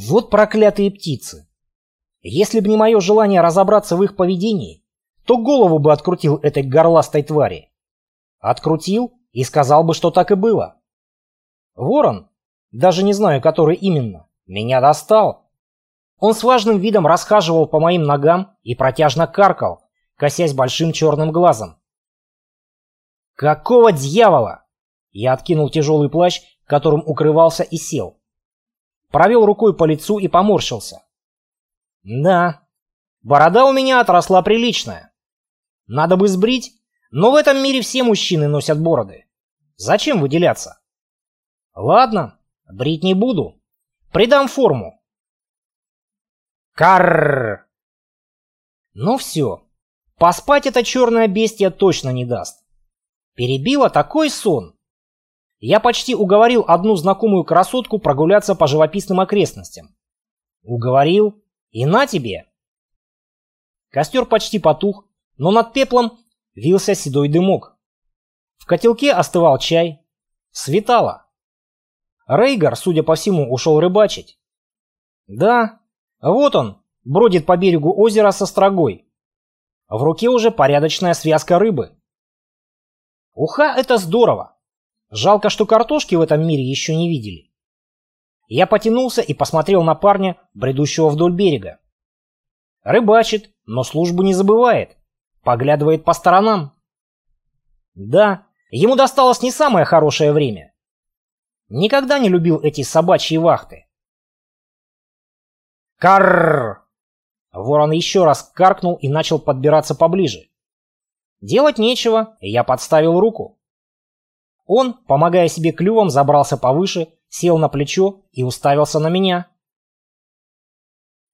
Вот проклятые птицы. Если бы не мое желание разобраться в их поведении, то голову бы открутил этой горластой твари. Открутил и сказал бы, что так и было. Ворон, даже не знаю, который именно, меня достал. Он с важным видом расхаживал по моим ногам и протяжно каркал, косясь большим черным глазом. «Какого дьявола?» Я откинул тяжелый плащ, которым укрывался, и сел. Провел рукой по лицу и поморщился. «Да, борода у меня отросла приличная. Надо бы сбрить, но в этом мире все мужчины носят бороды. Зачем выделяться?» «Ладно, брить не буду. Придам форму». «Карррр!» «Ну все, поспать эта черная бестия точно не даст. Перебила такой сон. Я почти уговорил одну знакомую красотку прогуляться по живописным окрестностям. Уговорил, и на тебе. Костер почти потух, но над пеплом вился седой дымок. В котелке остывал чай. Светало. Рейгар, судя по всему, ушел рыбачить. Да, вот он, бродит по берегу озера со строгой. В руке уже порядочная связка рыбы. Уха — это здорово. Жалко, что картошки в этом мире еще не видели. Я потянулся и посмотрел на парня, бредущего вдоль берега. Рыбачит, но службу не забывает. Поглядывает по сторонам. Да, ему досталось не самое хорошее время. Никогда не любил эти собачьи вахты. Карр! Ворон еще раз каркнул и начал подбираться поближе. Делать нечего, я подставил руку. Он, помогая себе клювом, забрался повыше, сел на плечо и уставился на меня.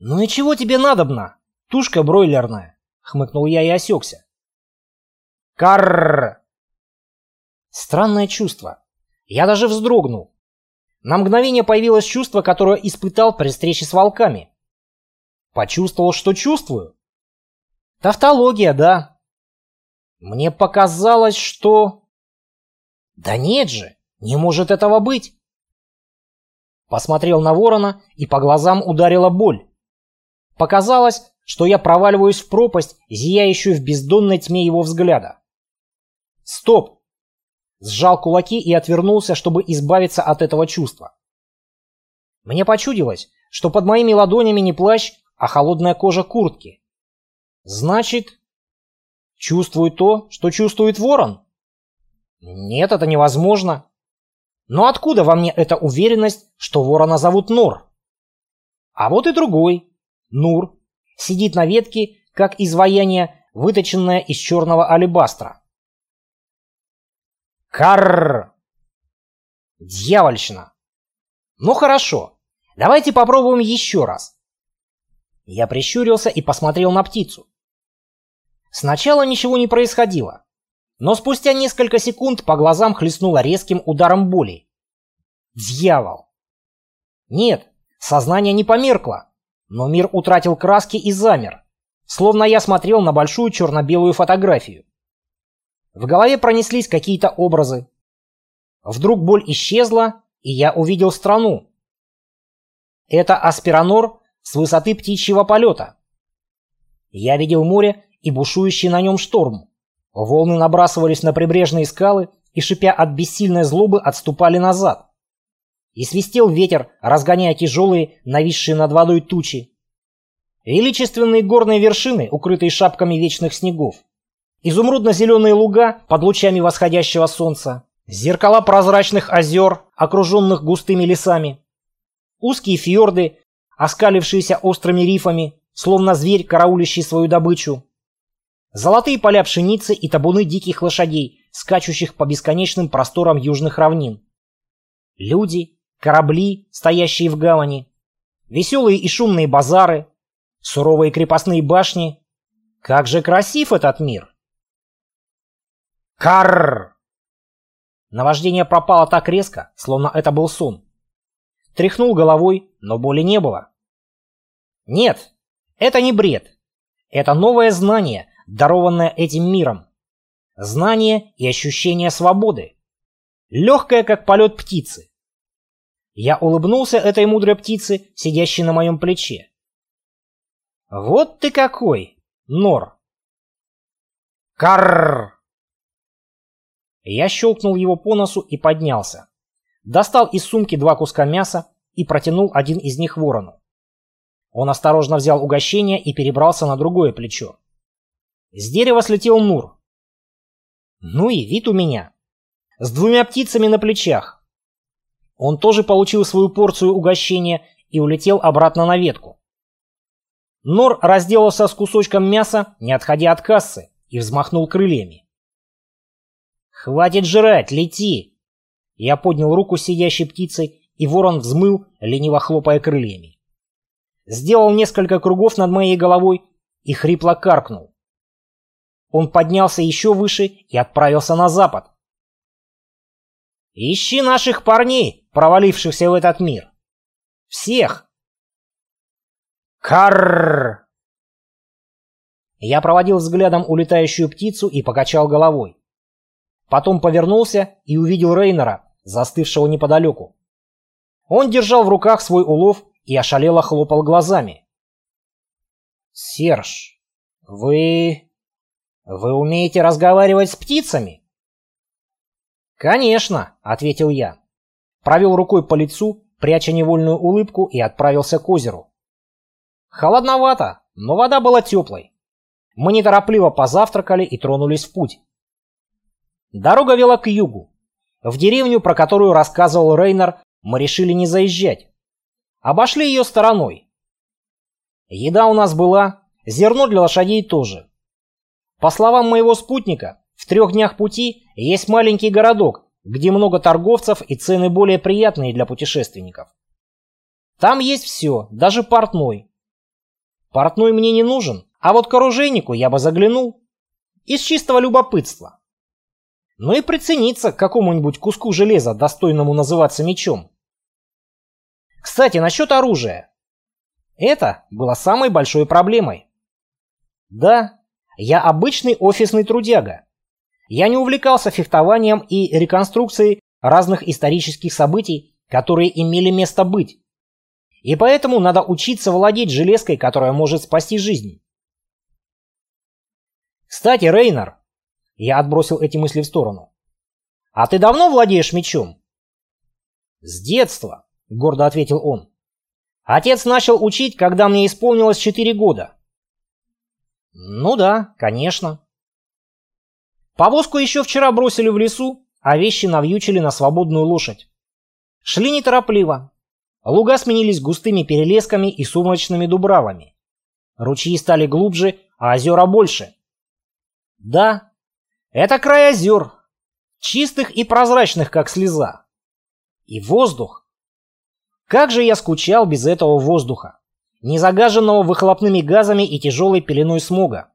«Ну и чего тебе надобно, тушка бройлерная?» — хмыкнул я и осекся. «Карррр!» Странное чувство. Я даже вздрогнул. На мгновение появилось чувство, которое испытал при встрече с волками. Почувствовал, что чувствую. Тавтология, да. Мне показалось, что... Да нет же, не может этого быть. Посмотрел на ворона, и по глазам ударила боль. Показалось, что я проваливаюсь в пропасть, зияющую в бездонной тьме его взгляда. Стоп! Сжал кулаки и отвернулся, чтобы избавиться от этого чувства. Мне почудилось, что под моими ладонями не плащ, а холодная кожа куртки. Значит, Чувствую то, что чувствует ворон? Нет, это невозможно. Но откуда во мне эта уверенность, что ворона зовут Нор? А вот и другой, Нур, сидит на ветке, как изваяние, выточенное из черного алебастра. Карр! Дьявольщина! Ну хорошо, давайте попробуем еще раз. Я прищурился и посмотрел на птицу. Сначала ничего не происходило, но спустя несколько секунд по глазам хлестнуло резким ударом боли. Дьявол! Нет, сознание не померкло, но мир утратил краски и замер, словно я смотрел на большую черно-белую фотографию. В голове пронеслись какие-то образы. Вдруг боль исчезла, и я увидел страну. Это Аспиранор с высоты птичьего полета. Я видел море и бушующий на нем шторм. Волны набрасывались на прибрежные скалы и, шипя от бессильной злобы, отступали назад. И свистел ветер, разгоняя тяжелые, нависшие над водой тучи. Величественные горные вершины, укрытые шапками вечных снегов. Изумрудно-зеленые луга под лучами восходящего солнца. Зеркала прозрачных озер, окруженных густыми лесами. Узкие фьорды, оскалившиеся острыми рифами, словно зверь, караулищий свою добычу. Золотые поля пшеницы и табуны диких лошадей, скачущих по бесконечным просторам южных равнин. Люди, корабли, стоящие в гавани, веселые и шумные базары, суровые крепостные башни. Как же красив этот мир! Карр! Наваждение пропало так резко, словно это был сон. Тряхнул головой, но боли не было. Нет, это не бред. Это новое знание, дарованное этим миром. Знание и ощущение свободы. Легкое, как полет птицы. Я улыбнулся этой мудрой птице, сидящей на моем плече. «Вот ты какой, Нор!» «Карррр!» Я щелкнул его по носу и поднялся. Достал из сумки два куска мяса и протянул один из них ворону. Он осторожно взял угощение и перебрался на другое плечо. С дерева слетел Нур. Ну и вид у меня. С двумя птицами на плечах. Он тоже получил свою порцию угощения и улетел обратно на ветку. Нор разделался с кусочком мяса, не отходя от кассы, и взмахнул крыльями. «Хватит жрать, лети!» Я поднял руку с сидящей птицей, и ворон взмыл, лениво хлопая крыльями. Сделал несколько кругов над моей головой и хрипло каркнул. Он поднялся еще выше и отправился на запад. «Ищи наших парней, провалившихся в этот мир! Всех!» «Карррр!» Я проводил взглядом улетающую птицу и покачал головой. Потом повернулся и увидел Рейнера, застывшего неподалеку. Он держал в руках свой улов и ошалело хлопал глазами. «Серж, вы... вы умеете разговаривать с птицами?» «Конечно», — ответил я. Провел рукой по лицу, пряча невольную улыбку, и отправился к озеру. Холодновато, но вода была теплой. Мы неторопливо позавтракали и тронулись в путь. Дорога вела к югу. В деревню, про которую рассказывал Рейнер, мы решили не заезжать. Обошли ее стороной. Еда у нас была, зерно для лошадей тоже. По словам моего спутника, в трех днях пути есть маленький городок, где много торговцев и цены более приятные для путешественников. Там есть все, даже портной. Портной мне не нужен, а вот к оружейнику я бы заглянул. Из чистого любопытства. Ну и прицениться к какому-нибудь куску железа, достойному называться мечом. Кстати, насчет оружия. Это было самой большой проблемой. Да, я обычный офисный трудяга. Я не увлекался фехтованием и реконструкцией разных исторических событий, которые имели место быть. И поэтому надо учиться владеть железкой, которая может спасти жизнь. Кстати, Рейнер, я отбросил эти мысли в сторону. А ты давно владеешь мечом? С детства, гордо ответил он. Отец начал учить, когда мне исполнилось четыре года. Ну да, конечно. Повозку еще вчера бросили в лесу, а вещи навьючили на свободную лошадь. Шли неторопливо. Луга сменились густыми перелесками и сумрачными дубравами. Ручьи стали глубже, а озера больше. Да, это край озер, чистых и прозрачных, как слеза. И воздух. Как же я скучал без этого воздуха, не загаженного выхлопными газами и тяжелой пеленой смога.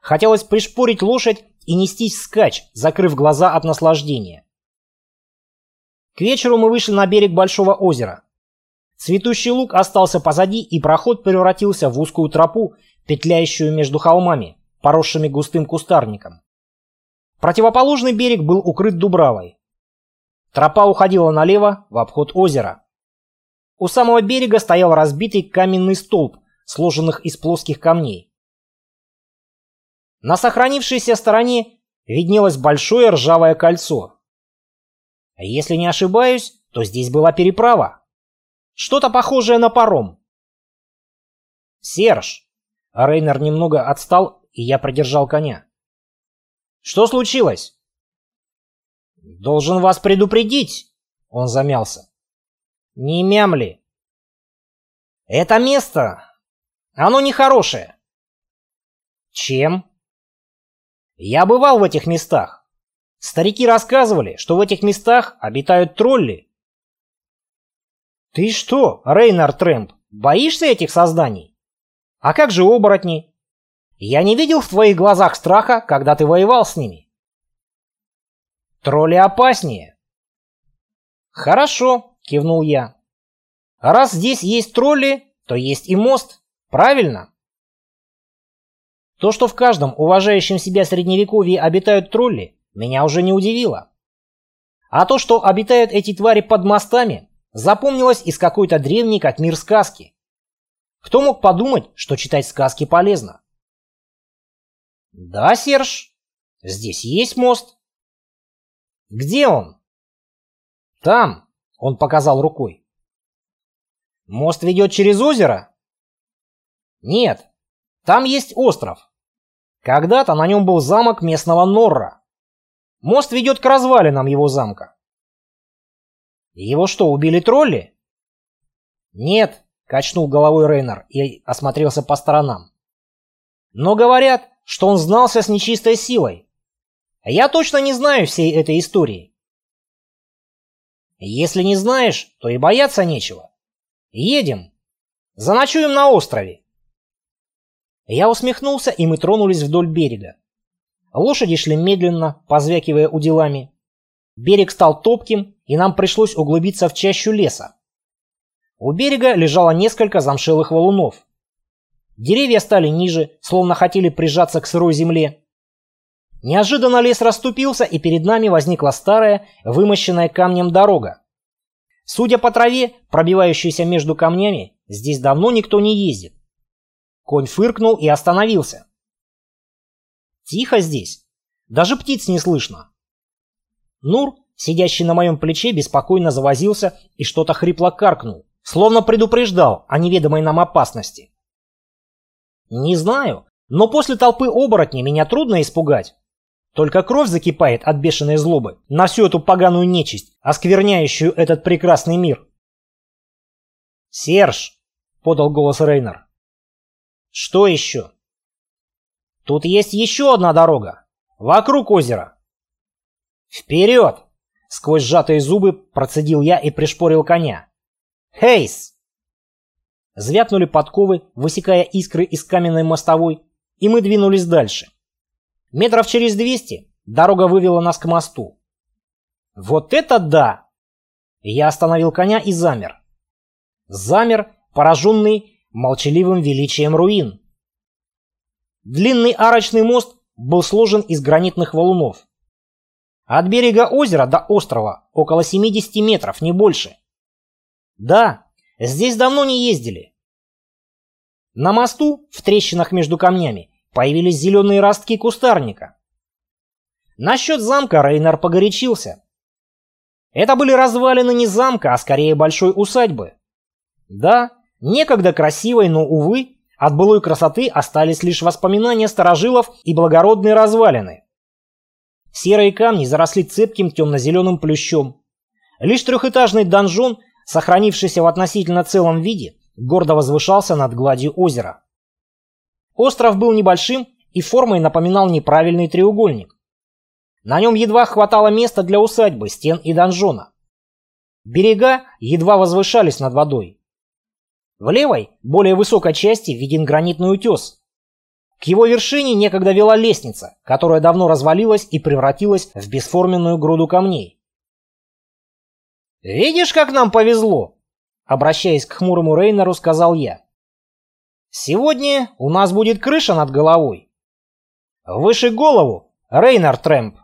Хотелось пришпорить лошадь и нестись скач, закрыв глаза от наслаждения. К вечеру мы вышли на берег большого озера. Цветущий луг остался позади, и проход превратился в узкую тропу, петляющую между холмами поросшими густым кустарником. Противоположный берег был укрыт дубравой. Тропа уходила налево, в обход озера. У самого берега стоял разбитый каменный столб, сложенных из плоских камней. На сохранившейся стороне виднелось большое ржавое кольцо. Если не ошибаюсь, то здесь была переправа. Что-то похожее на паром. «Серж!» Рейнер немного отстал и я продержал коня. «Что случилось?» «Должен вас предупредить!» Он замялся. «Не мямли!» «Это место! Оно нехорошее!» «Чем?» «Я бывал в этих местах. Старики рассказывали, что в этих местах обитают тролли». «Ты что, Рейнар Трэмп, боишься этих созданий? А как же оборотни?» Я не видел в твоих глазах страха, когда ты воевал с ними. Тролли опаснее. Хорошо, кивнул я. Раз здесь есть тролли, то есть и мост, правильно? То, что в каждом уважающем себя средневековье обитают тролли, меня уже не удивило. А то, что обитают эти твари под мостами, запомнилось из какой-то древней как мир сказки. Кто мог подумать, что читать сказки полезно? Да, Серж, здесь есть мост. Где он? Там, он показал рукой. Мост ведет через озеро? Нет, там есть остров. Когда-то на нем был замок местного Норра. Мост ведет к развалинам его замка. Его что, убили тролли? Нет, качнул головой Рейнер и осмотрелся по сторонам. Но говорят, что он знался с нечистой силой. Я точно не знаю всей этой истории. Если не знаешь, то и бояться нечего. Едем. Заночуем на острове. Я усмехнулся, и мы тронулись вдоль берега. Лошади шли медленно, позвякивая уделами. Берег стал топким, и нам пришлось углубиться в чащу леса. У берега лежало несколько замшелых валунов. Деревья стали ниже, словно хотели прижаться к сырой земле. Неожиданно лес расступился, и перед нами возникла старая, вымощенная камнем дорога. Судя по траве, пробивающейся между камнями, здесь давно никто не ездит. Конь фыркнул и остановился. Тихо здесь. Даже птиц не слышно. Нур, сидящий на моем плече, беспокойно завозился и что-то хрипло каркнул, словно предупреждал о неведомой нам опасности. Не знаю, но после толпы оборотней меня трудно испугать. Только кровь закипает от бешеной злобы на всю эту поганую нечисть, оскверняющую этот прекрасный мир. «Серж!» — подал голос Рейнер. Что еще? Тут есть еще одна дорога. Вокруг озера. Вперед! Сквозь сжатые зубы процедил я и пришпорил коня. Хейс! Звякнули подковы, высекая искры из каменной мостовой, и мы двинулись дальше. Метров через двести дорога вывела нас к мосту. Вот это да! Я остановил коня и замер. Замер, пораженный молчаливым величием руин. Длинный арочный мост был сложен из гранитных валунов. От берега озера до острова около 70 метров, не больше. Да, здесь давно не ездили. На мосту, в трещинах между камнями, появились зеленые ростки кустарника. Насчет замка Рейнар погорячился. Это были развалины не замка, а скорее большой усадьбы. Да, Некогда красивой, но, увы, от былой красоты остались лишь воспоминания старожилов и благородные развалины. Серые камни заросли цепким темно-зеленым плющом. Лишь трехэтажный донжон, сохранившийся в относительно целом виде, гордо возвышался над гладью озера. Остров был небольшим и формой напоминал неправильный треугольник. На нем едва хватало места для усадьбы, стен и донжона. Берега едва возвышались над водой. В левой, более высокой части виден гранитный утес. К его вершине некогда вела лестница, которая давно развалилась и превратилась в бесформенную груду камней. «Видишь, как нам повезло?» Обращаясь к хмурому Рейнеру, сказал я. «Сегодня у нас будет крыша над головой. Выше голову, Рейнер Трэмп!»